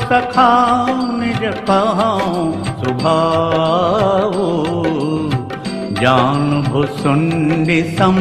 सखा निज कहाऊं सुभाओ जान भुसुंडी सम